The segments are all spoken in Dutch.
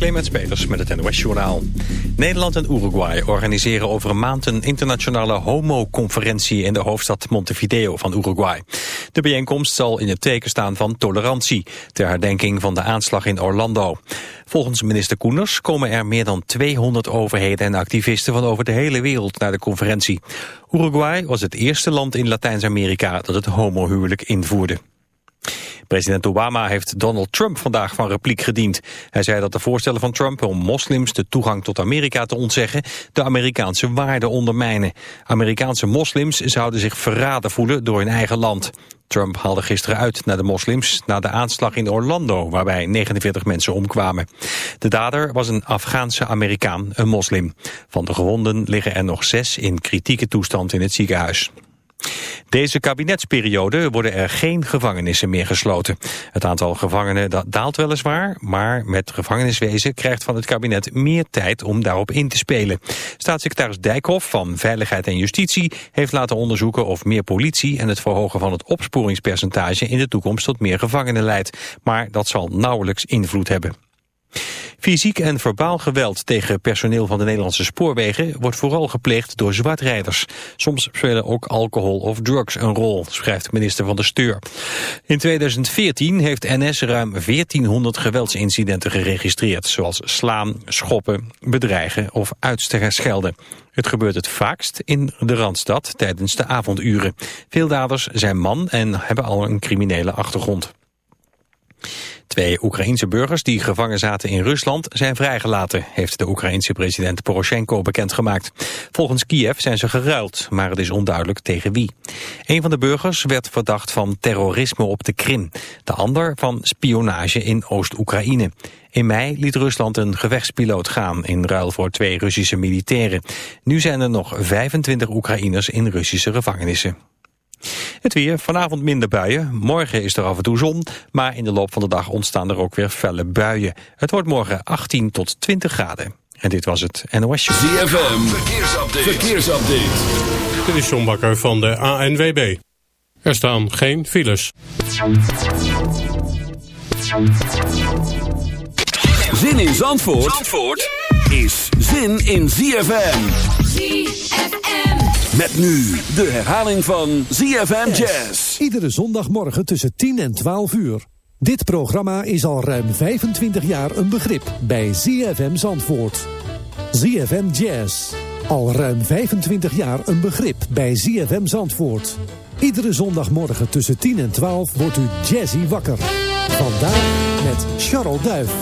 Clemens Peters met het NOS Journaal. Nederland en Uruguay organiseren over een maand een internationale homo-conferentie in de hoofdstad Montevideo van Uruguay. De bijeenkomst zal in het teken staan van tolerantie, ter herdenking van de aanslag in Orlando. Volgens minister Koeners komen er meer dan 200 overheden en activisten van over de hele wereld naar de conferentie. Uruguay was het eerste land in Latijns-Amerika dat het homohuwelijk invoerde. President Obama heeft Donald Trump vandaag van repliek gediend. Hij zei dat de voorstellen van Trump om moslims de toegang tot Amerika te ontzeggen de Amerikaanse waarden ondermijnen. Amerikaanse moslims zouden zich verraden voelen door hun eigen land. Trump haalde gisteren uit naar de moslims na de aanslag in Orlando, waarbij 49 mensen omkwamen. De dader was een Afghaanse Amerikaan, een moslim. Van de gewonden liggen er nog zes in kritieke toestand in het ziekenhuis. Deze kabinetsperiode worden er geen gevangenissen meer gesloten. Het aantal gevangenen daalt weliswaar, maar met gevangeniswezen krijgt van het kabinet meer tijd om daarop in te spelen. Staatssecretaris Dijkhoff van Veiligheid en Justitie heeft laten onderzoeken of meer politie en het verhogen van het opsporingspercentage in de toekomst tot meer gevangenen leidt. Maar dat zal nauwelijks invloed hebben. Fysiek en verbaal geweld tegen personeel van de Nederlandse spoorwegen wordt vooral gepleegd door zwartrijders. Soms spelen ook alcohol of drugs een rol, schrijft minister van de Steur. In 2014 heeft NS ruim 1400 geweldsincidenten geregistreerd, zoals slaan, schoppen, bedreigen of schelden. Het gebeurt het vaakst in de Randstad tijdens de avonduren. Veel daders zijn man en hebben al een criminele achtergrond. Twee Oekraïense burgers die gevangen zaten in Rusland zijn vrijgelaten, heeft de Oekraïense president Poroshenko bekendgemaakt. Volgens Kiev zijn ze geruild, maar het is onduidelijk tegen wie. Een van de burgers werd verdacht van terrorisme op de Krim, de ander van spionage in Oost-Oekraïne. In mei liet Rusland een gevechtspiloot gaan in ruil voor twee Russische militairen. Nu zijn er nog 25 Oekraïners in Russische gevangenissen. Het weer, vanavond minder buien. Morgen is er af en toe zon, maar in de loop van de dag ontstaan er ook weer felle buien. Het wordt morgen 18 tot 20 graden. En dit was het NOS Show. ZFM, verkeersupdate. verkeersupdate. Dit is John Bakker van de ANWB. Er staan geen files. Zin in Zandvoort, Zandvoort is zin in ZFM. ZFM. Met nu de herhaling van ZFM Jazz. Iedere zondagmorgen tussen 10 en 12 uur. Dit programma is al ruim 25 jaar een begrip bij ZFM Zandvoort. ZFM Jazz. Al ruim 25 jaar een begrip bij ZFM Zandvoort. Iedere zondagmorgen tussen 10 en 12 wordt u jazzy wakker. Vandaag met Charles Duif.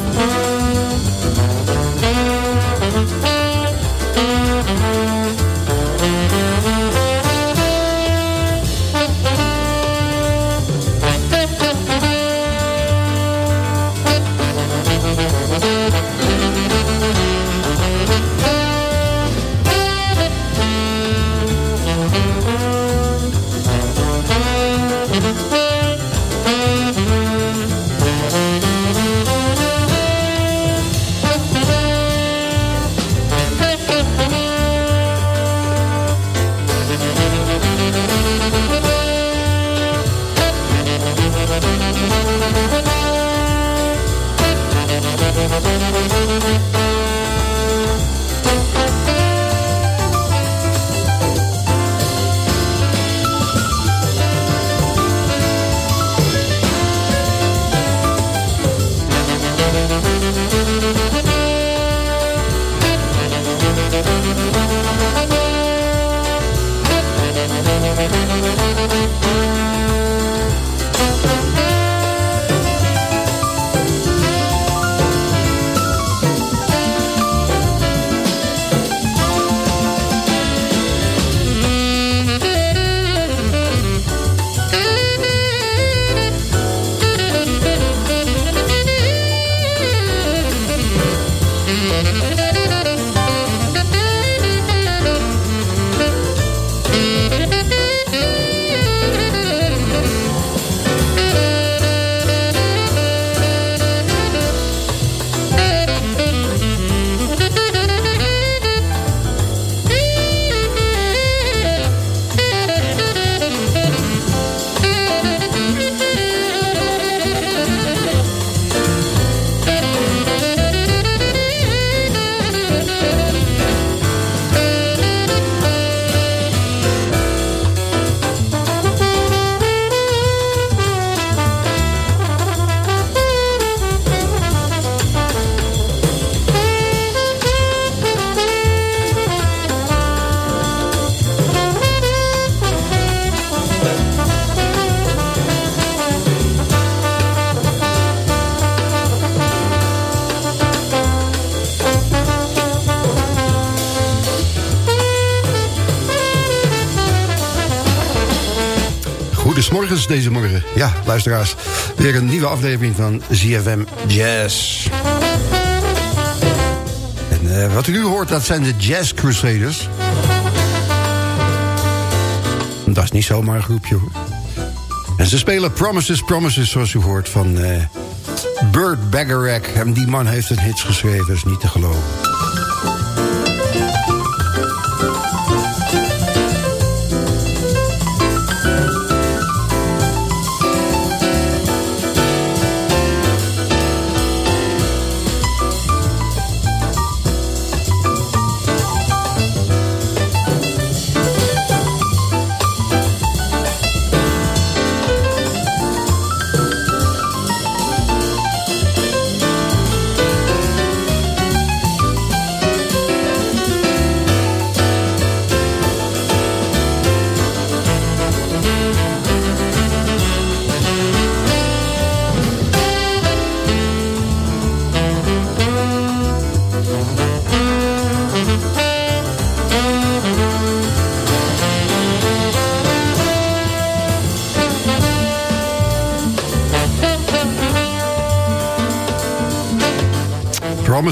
Morgens deze morgen. Ja, luisteraars. Weer een nieuwe aflevering van ZFM Jazz. En uh, wat u nu hoort, dat zijn de Jazz Crusaders. Dat is niet zomaar een groepje hoor. En ze spelen Promises, Promises zoals u hoort van uh, Burt Bacharach. En die man heeft een hits geschreven, is niet te geloven.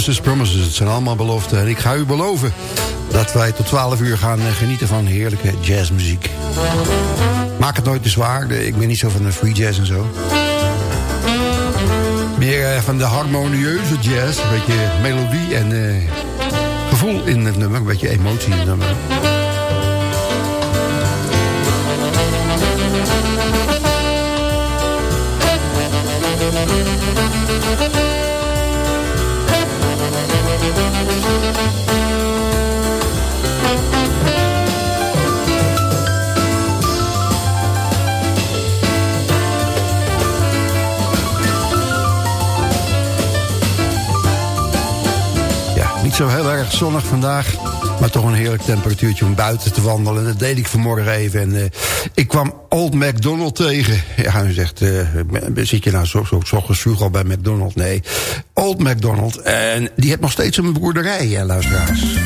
Promises, promises. Het zijn allemaal beloften. En ik ga u beloven dat wij tot 12 uur gaan eh, genieten van heerlijke jazzmuziek. Maak het nooit te zwaar. Ik ben niet zo van de free jazz en zo. Meer eh, van de harmonieuze jazz. Een beetje melodie en uh, gevoel in het nummer. Een beetje emotie in het nummer. Zonnig vandaag. Maar toch een heerlijk temperatuurtje om buiten te wandelen. Dat deed ik vanmorgen even. En uh, ik kwam Old McDonald tegen. Ja, u zegt, uh, zit je nou zo, zo, zo vroeg al bij McDonald? Nee, Old McDonald. En die heeft nog steeds een boerderij, hè, luisteraars.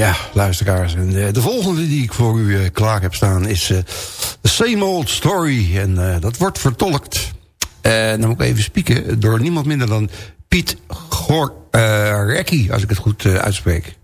Ja, luisteraars. En, uh, de volgende die ik voor u uh, klaar heb staan is uh, The Same Old Story. En dat wordt vertolkt, dan moet ik even spieken, door niemand minder dan Piet Gorecki, als ik het goed uitspreek.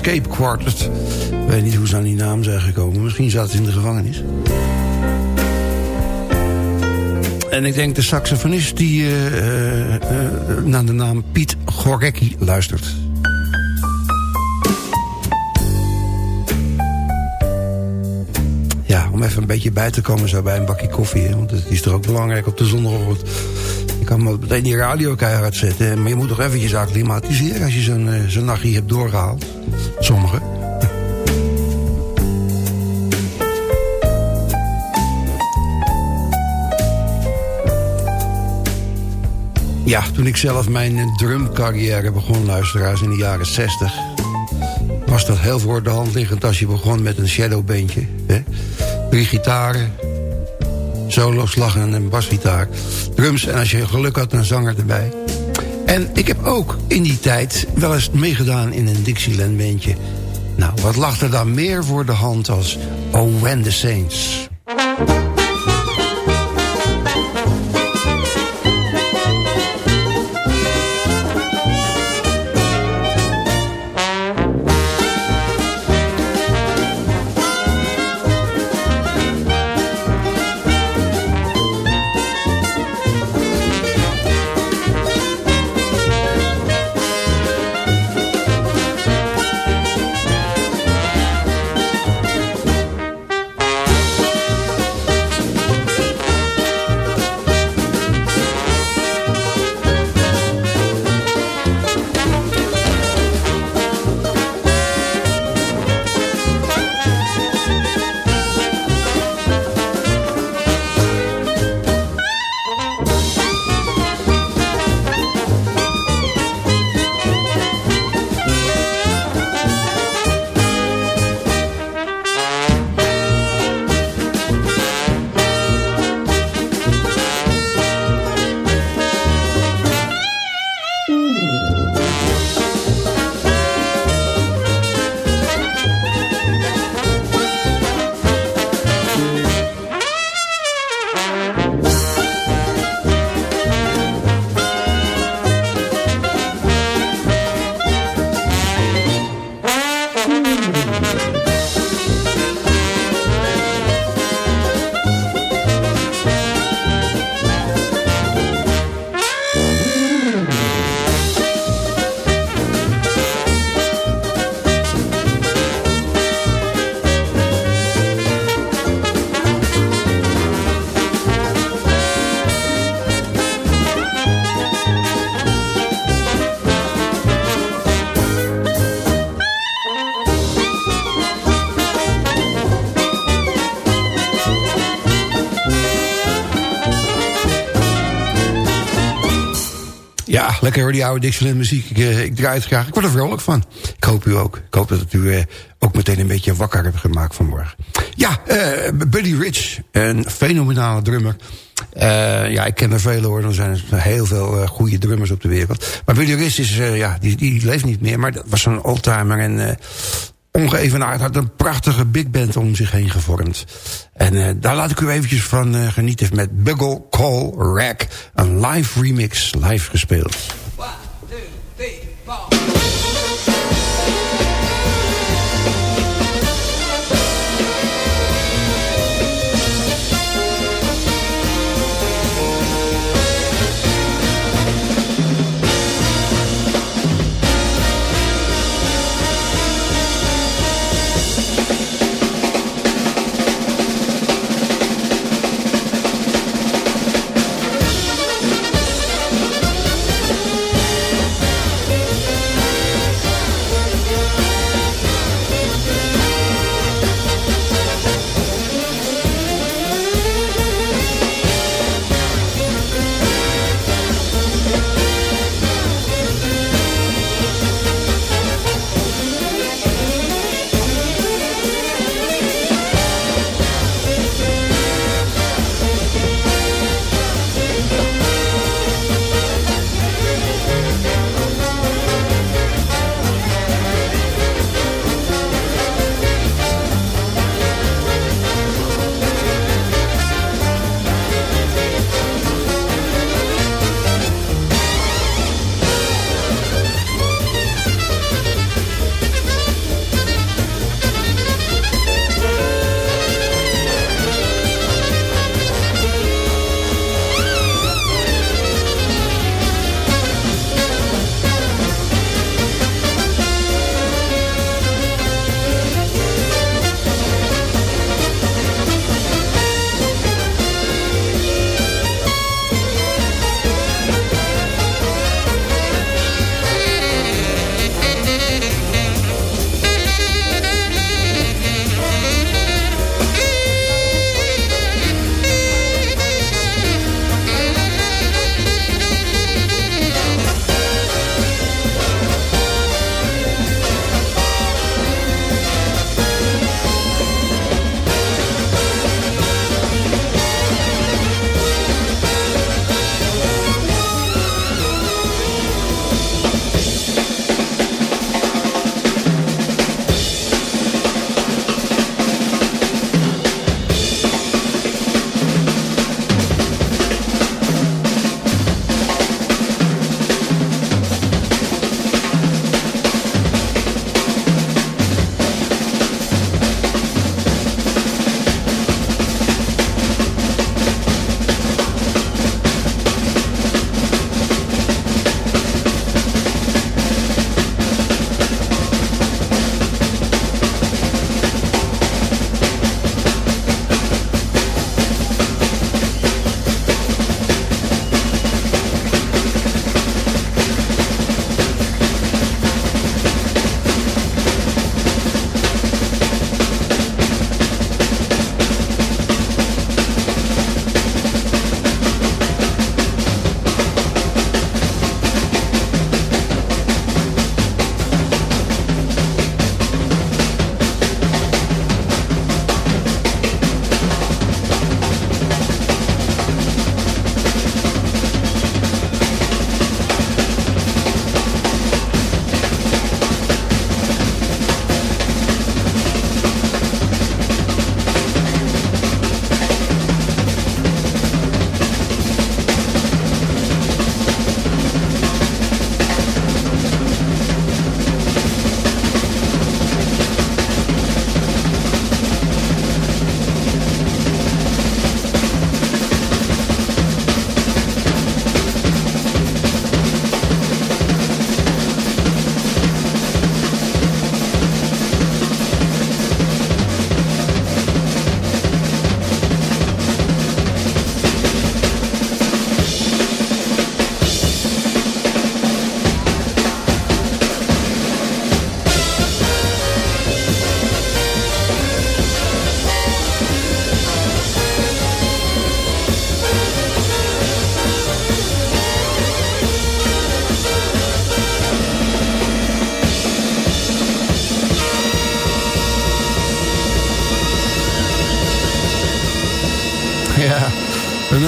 Escape Quartet. Ik weet niet hoe ze aan die naam zijn gekomen. Misschien zat ze in de gevangenis. En ik denk de saxofonist die uh, uh, naar de naam Piet Gorecki luistert. Ja, om even een beetje bij te komen zo bij een bakje koffie. Want het is toch ook belangrijk op de zondagochtend. Je kan meteen die radio keihard zetten. Maar je moet toch eventjes acclimatiseren als je zo'n zo'n nachtje hebt doorgehaald. Ja, toen ik zelf mijn drumcarrière begon, luisteraars, in de jaren 60... was dat heel voor de hand liggend als je begon met een shadowbandje. Drie gitaren, solo-slag en een basgitaar. Drums en als je geluk had, een zanger erbij. En ik heb ook in die tijd wel eens meegedaan in een Dixieland bandje. Nou, wat lag er dan meer voor de hand als Oh When the Saints... lekker hoor, die oude Dixieland muziek. Ik, uh, ik draai het graag. Ik word er vrolijk van. Ik hoop u ook. Ik hoop dat het u uh, ook meteen een beetje wakker hebt gemaakt vanmorgen. Ja, uh, Buddy Rich, een fenomenale drummer. ja, ik ken er vele hoor. Er zijn heel veel goede drummers op de wereld. Maar Buddy Rich is, ja, die, die leeft niet meer. Maar dat was zo'n oldtimer en ongeëvenaard. Had een prachtige big band om zich heen gevormd. En uh, daar laat ik u eventjes van uh, genieten met Buggle Call Rack. Een live remix, live gespeeld. One, two, three,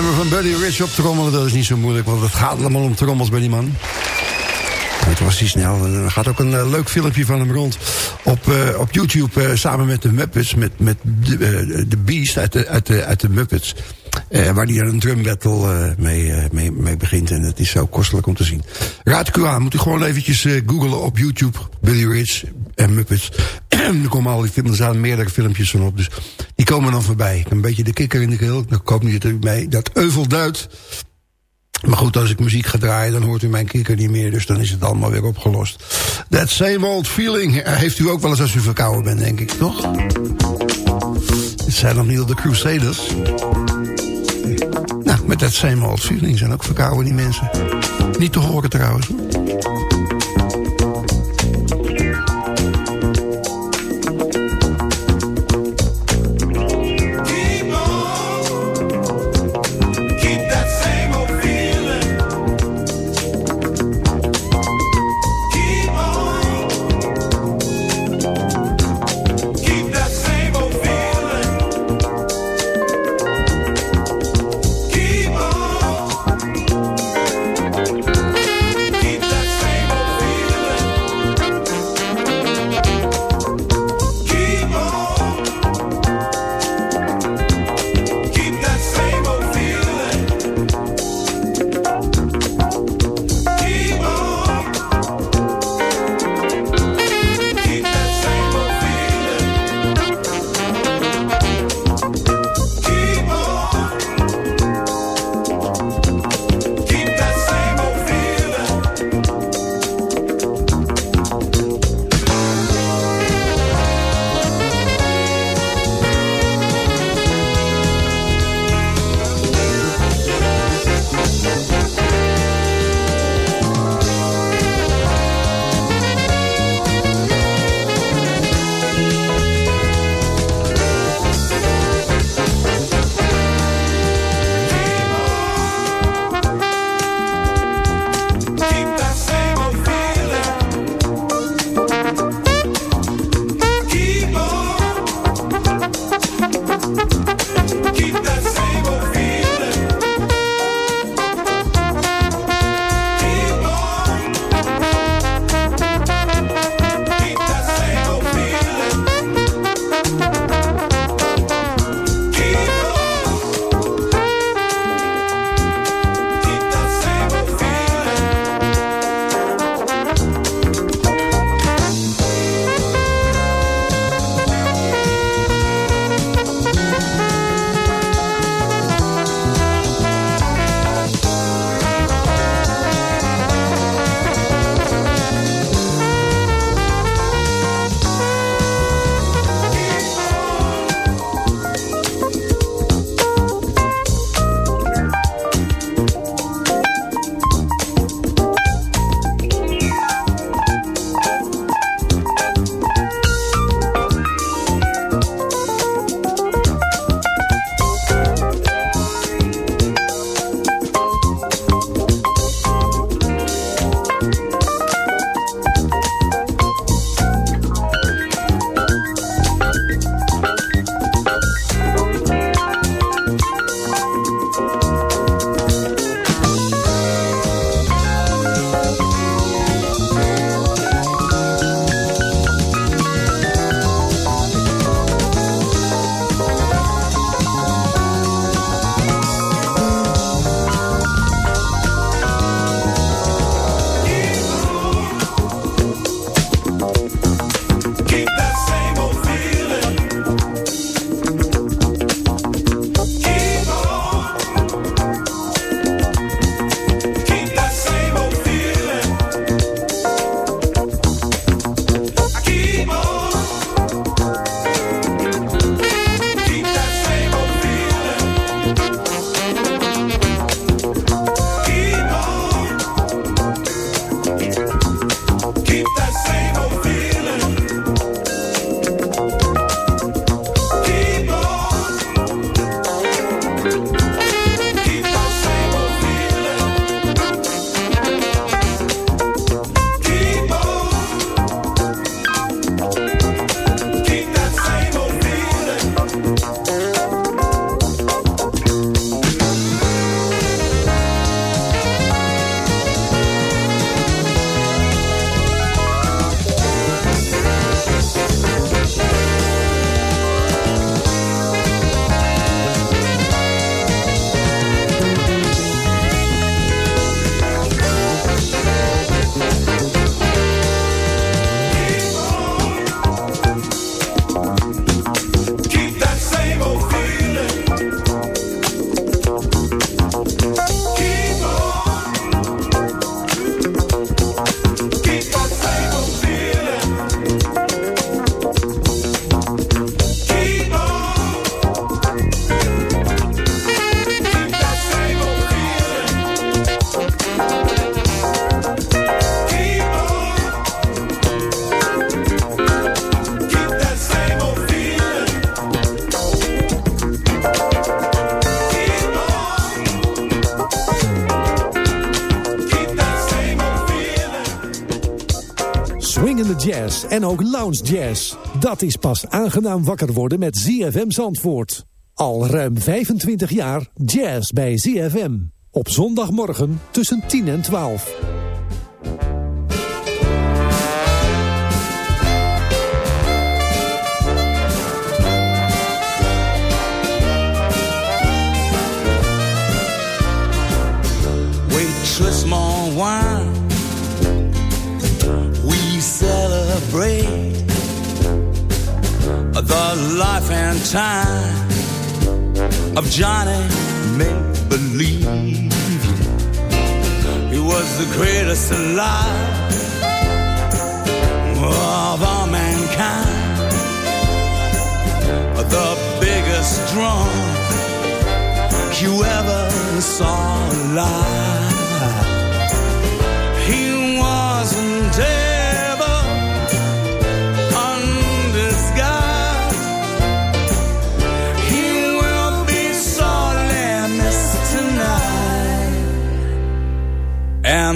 four. Buddy Rich op trommelen, dat is niet zo moeilijk... want het gaat allemaal om trommels bij die man. Het was hij snel. er gaat ook een leuk filmpje van hem rond op, uh, op YouTube... samen met de Muppets, met, met de, de Beast uit de, uit de, uit de Muppets... Uh, waar hij een drum battle uh, mee, uh, mee, begint. En het is zo kostelijk om te zien. Raad ik u aan. Moet u gewoon eventjes googlen op YouTube. Billy Rich en Muppets. er komen al die er staan meerdere filmpjes van op. Dus die komen dan voorbij. Ik een beetje de kikker in de keel. Ik hoop niet dat u dat euvel duidt. Maar goed, als ik muziek ga draaien, dan hoort u mijn kikker niet meer. Dus dan is het allemaal weer opgelost. That same old feeling heeft u ook wel eens als u verkouden bent, denk ik, toch? Het zijn nog niet de Crusaders. Nou, met dat same old feeling zijn ook verkouden die mensen. Niet te horen trouwens. En ook lounge jazz. Dat is pas aangenaam wakker worden met ZFM Zandvoort. Al ruim 25 jaar jazz bij ZFM. Op zondagmorgen tussen 10 en 12. Life and time of Johnny Make Believe. He was the greatest alive of all mankind, the biggest drunk you ever saw alive. He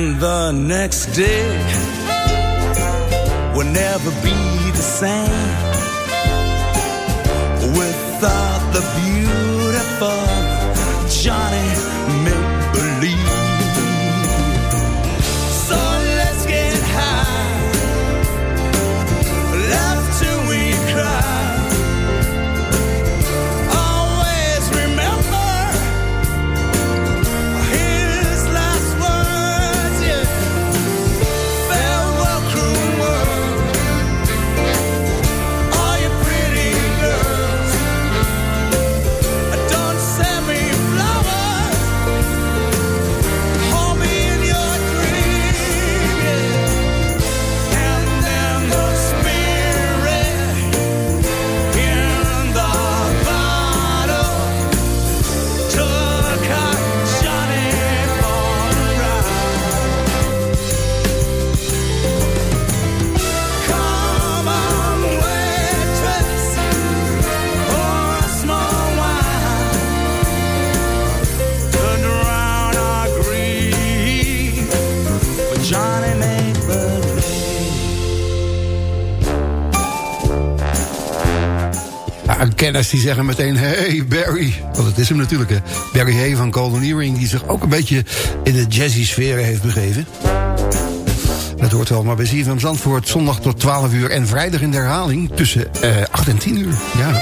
And the next day will never be the same without the beautiful Johnny make believe. Ja, kenners die zeggen meteen, hey Barry. Want het is hem natuurlijk, hè. Barry Hay van Golden Earring... die zich ook een beetje in de jazzy sfeer heeft begeven. Dat hoort wel, maar bij ZFM Zandvoort... zondag tot 12 uur en vrijdag in de herhaling... tussen eh 8 en 10 uur. Ja,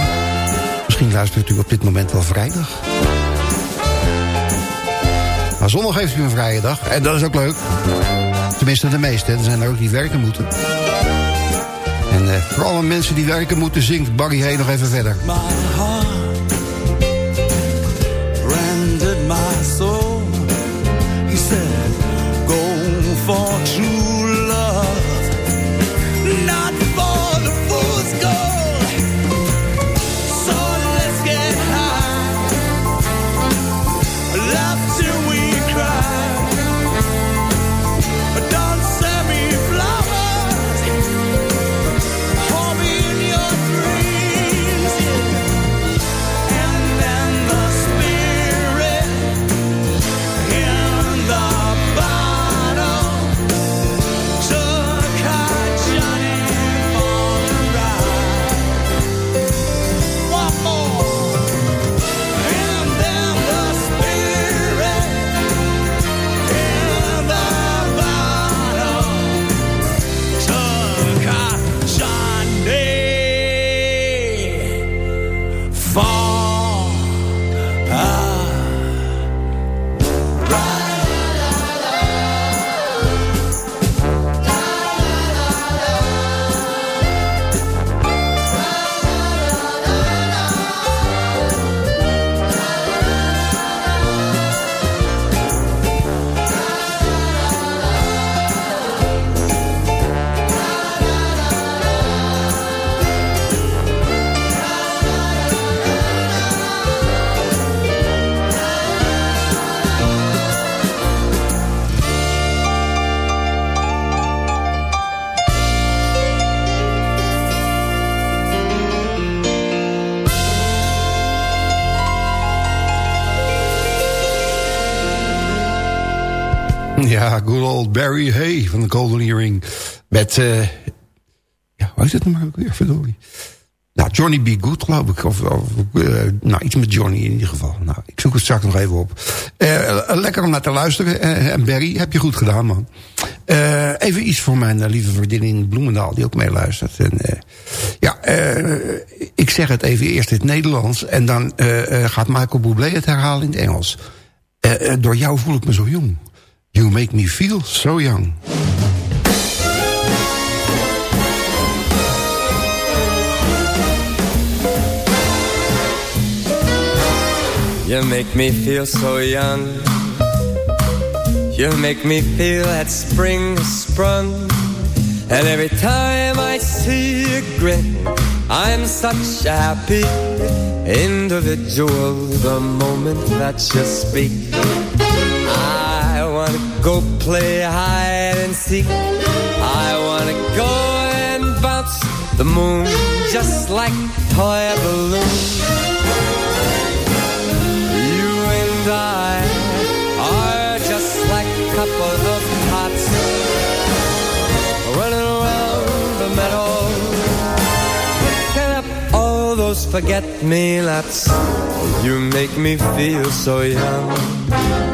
misschien luistert u op dit moment wel vrijdag. Maar zondag heeft u een vrije dag. En dat is ook leuk. Tenminste de meeste, er zijn er ook die werken moeten. Voor alle mensen die werken moeten, zingt Barry Hay nog even verder. Barry Hay van de Golden Earring. Met, eh ja, hoe heet het nou ook weer, verdorie? Nou, Johnny B. Good, geloof ik. Of, eh, nou, iets met Johnny in ieder geval. Nou, ik zoek het straks nog even op. Eh, lekker om naar te luisteren. En Barry, heb je goed gedaan, man. Even iets voor mijn lieve vriendin in Bloemendaal, die ook meeluistert. En, ja, ik zeg het even eerst in het Nederlands. En dan gaat Michael Bublé het herhalen in het Engels. Door jou voel ik me zo jong. You make me feel so young. You make me feel so young. You make me feel that spring has sprung. And every time I see you grin, I'm such a happy individual. The moment that you speak, go play hide and seek. I wanna go and bounce the moon just like toy balloon. You and I are just like a couple of tots running around the meadow, picking up all those forget-me-nots. You make me feel so young.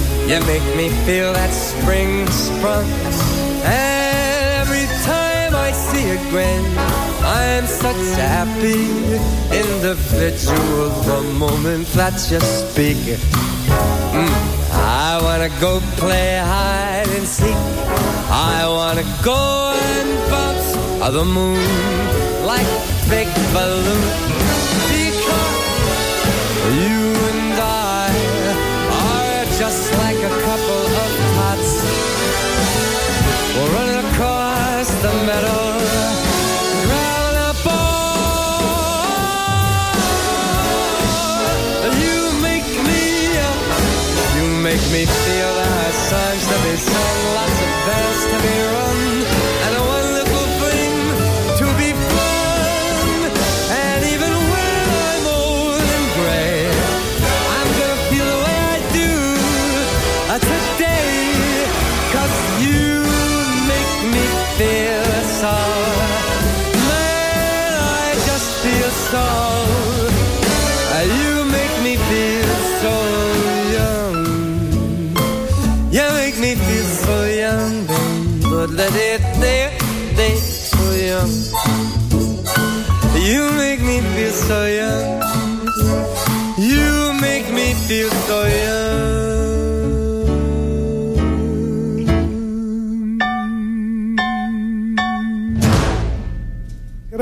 you make me feel that spring sprung. And every time I see a grin, I'm such a happy individual. The moment that you speak, mm, I wanna go play hide and seek. I wanna go and bounce on the moon like a big balloon. Because you me so young. You make me feel so young.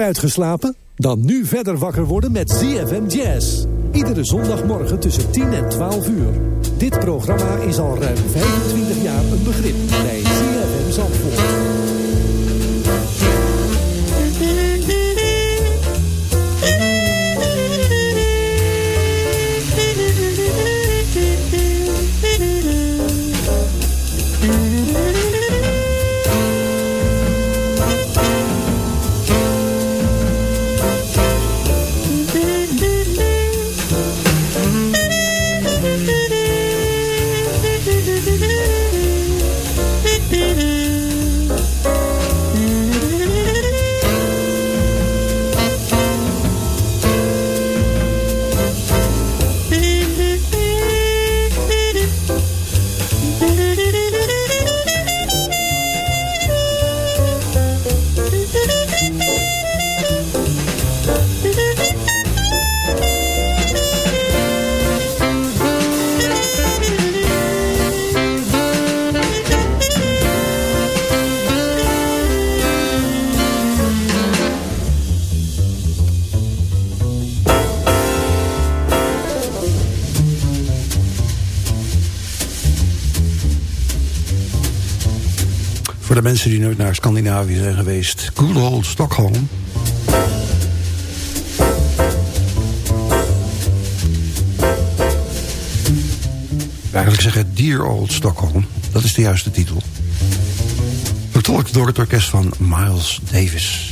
Uitgeslapen? Dan nu verder wakker worden met ZFM Jazz. Iedere zondagmorgen tussen 10 en 12 uur. Dit programma is al ruim 25 jaar een begrip bij mensen die nooit naar Scandinavië zijn geweest. Good old Stockholm. Eigenlijk zeggen Dear Old Stockholm. Dat is de juiste titel. Vertolkt door het orkest van Miles Davis.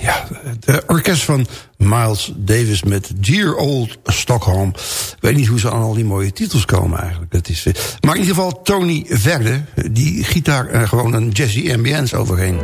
Ja, het orkest van Miles Davis met Dear Old Stockholm. Ik weet niet hoe ze aan al die mooie titels komen eigenlijk. Dat is, eh, maar in ieder geval Tony Verde, die gitaar daar gewoon een jazzy ambience overheen.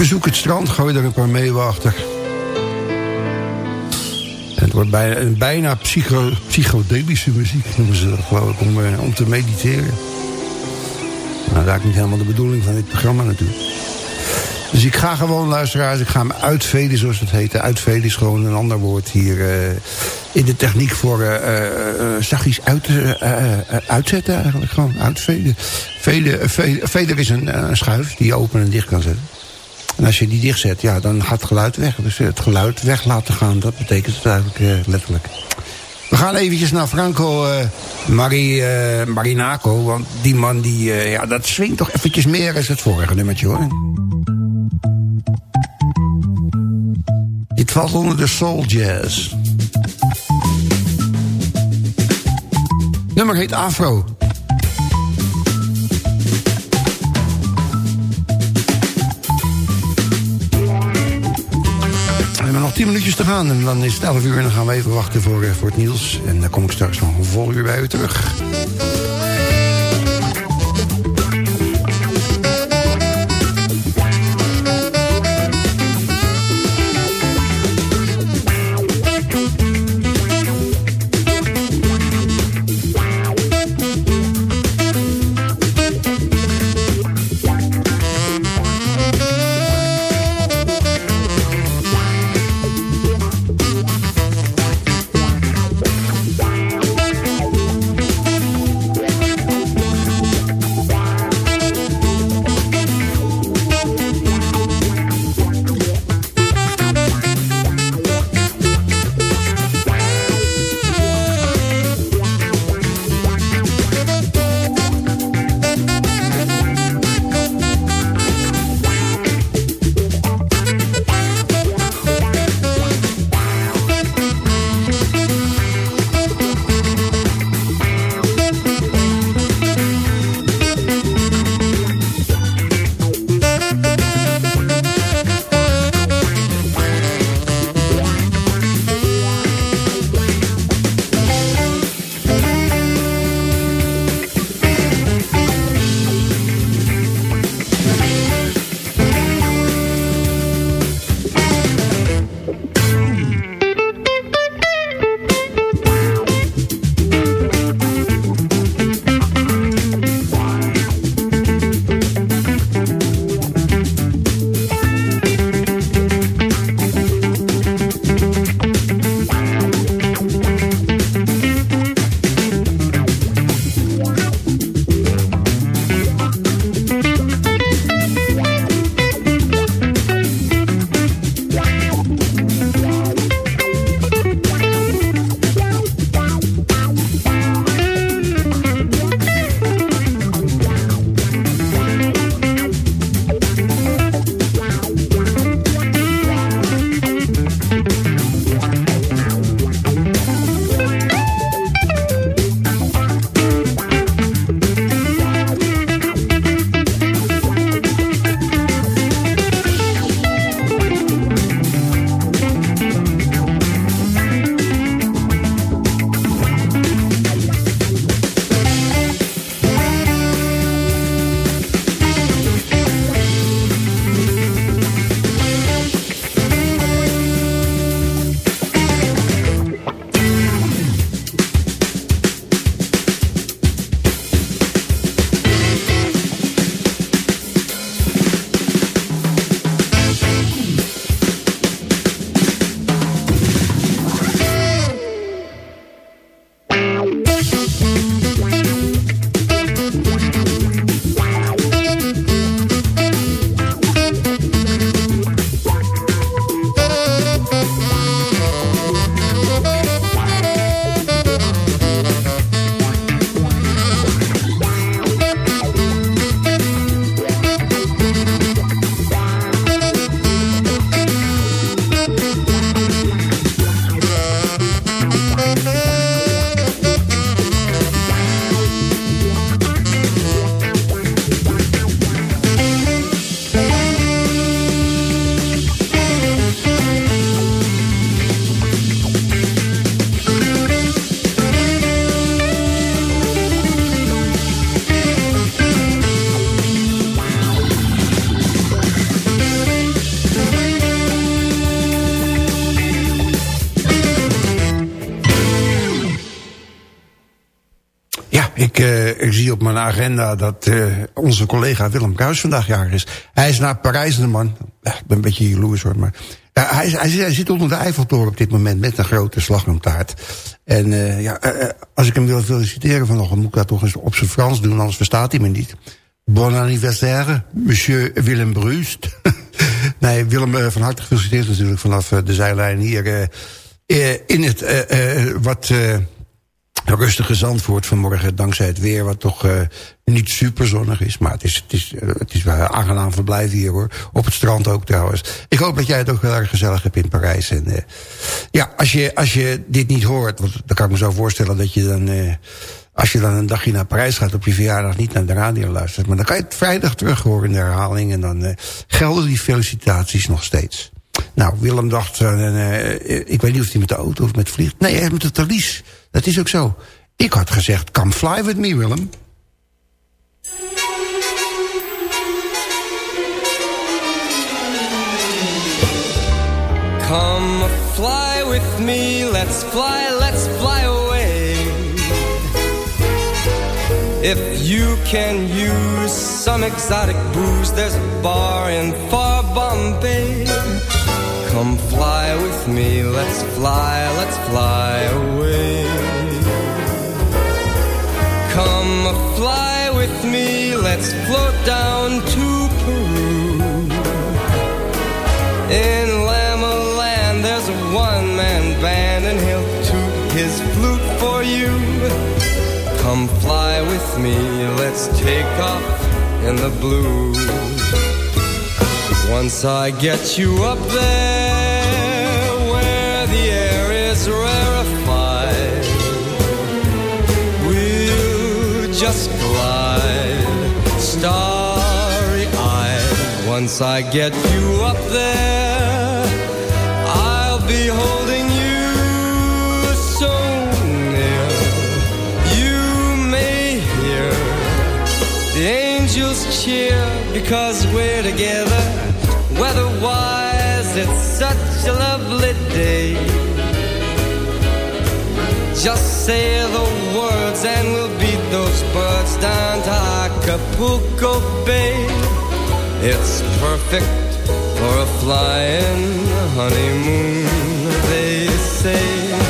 Bezoek het strand, gooi er een paar meeuwen achter. Het wordt bijna, bijna psycho, psychodelische muziek, noemen ze dat geloof ik, om, eh, om te mediteren. Nou, dat is niet helemaal de bedoeling van dit programma natuurlijk. Dus ik ga gewoon, luisteraars, ik ga me uitveden, zoals het heet. Uitveden is gewoon een ander woord hier eh, in de techniek voor uh, uh, uit, uitzetten eigenlijk. Gewoon uitveden. Veden, veden, veder is een, een schuif die je open en dicht kan zetten. En als je die dicht zet, ja, dan gaat het geluid weg. Dus het geluid weg laten gaan, dat betekent het eigenlijk letterlijk. We gaan eventjes naar Franco Marie, Marinaco. Want die man, die, ja, dat swingt toch eventjes meer als het vorige nummertje, hoor. Dit valt onder de soul jazz. Nummer heet Afro. 10 minuutjes te gaan en dan is het 11 uur en dan gaan we even wachten voor, voor het nieuws. En dan kom ik straks nog een vol uur bij u terug. Eh, ik zie op mijn agenda dat eh, onze collega Willem Kruis vandaag jarig is. Hij is naar Parijs, de man. Ja, ik ben een beetje jaloers hoor, maar... Hij, hij, hij zit onder de Eiffeltoren op dit moment met een grote slagroomtaart. En eh, ja, als ik hem wil feliciteren vanochtend, moet ik dat toch eens op zijn Frans doen, anders verstaat hij me niet. Bon anniversaire, monsieur Willem Bruust. nee, Willem, van harte gefeliciteerd natuurlijk vanaf de zijlijn hier in het wat rustige Zandvoort vanmorgen. Dankzij het weer wat toch eh, niet super zonnig is. Maar het is, het, is, eh, het is wel aangenaam verblijf hier hoor. Op het strand ook trouwens. Ik hoop dat jij het ook heel erg gezellig hebt in Parijs. En, eh, ja, als je, als je dit niet hoort, want dan kan ik me zo voorstellen dat je dan... eh, als je dan een dagje naar Parijs gaat op je verjaardag niet naar de radio luistert. Maar dan kan je het vrijdag terug horen in de herhaling. En dan gelden die felicitaties nog steeds. Nou, Willem dacht, eh, ik weet niet of hij met de auto of met vliegt. Nee, hij met de Thalys. Dat is ook zo. Ik had gezegd, come fly with me, Willem. Come fly with me, let's fly, let's fly away. If you can use some exotic booze, there's a bar in far Bombay. Fly with me, let's fly, let's fly away. Come fly with me, let's float down to Peru. In Lama Land, there's a one-man band, and he'll toot his flute for you. Come fly with me, let's take off in the blue. Once I get you up there, just glide, starry-eyed. Once I get you up there, I'll be holding you so near. You may hear the angels cheer because we're together. Weatherwise, it's such a lovely day. Just say the words and we'll those birds down to Acapulco Bay. It's perfect for a flying honeymoon, they say.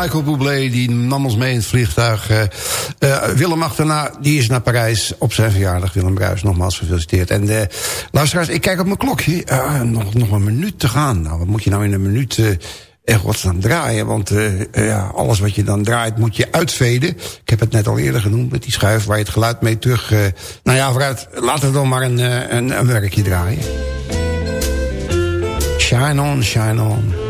Michael Bublé die nam ons mee in het vliegtuig. Eh, eh, Willem achterna, die is naar Parijs op zijn verjaardag. Willem Bruis, nogmaals gefeliciteerd. En uh, luisteraars, ik kijk op mijn klokje. Eh, nog, nog een minuut te gaan. Nou, wat moet je nou in een minuut echt wat staan draaien? Want ja, alles wat je dan draait moet je uitveden. Ik heb het net al eerder genoemd met die schuif waar je het geluid mee terug... Uh, nou ja, vooruit, laten we dan maar een, een, een werkje draaien. Shine on, shine on.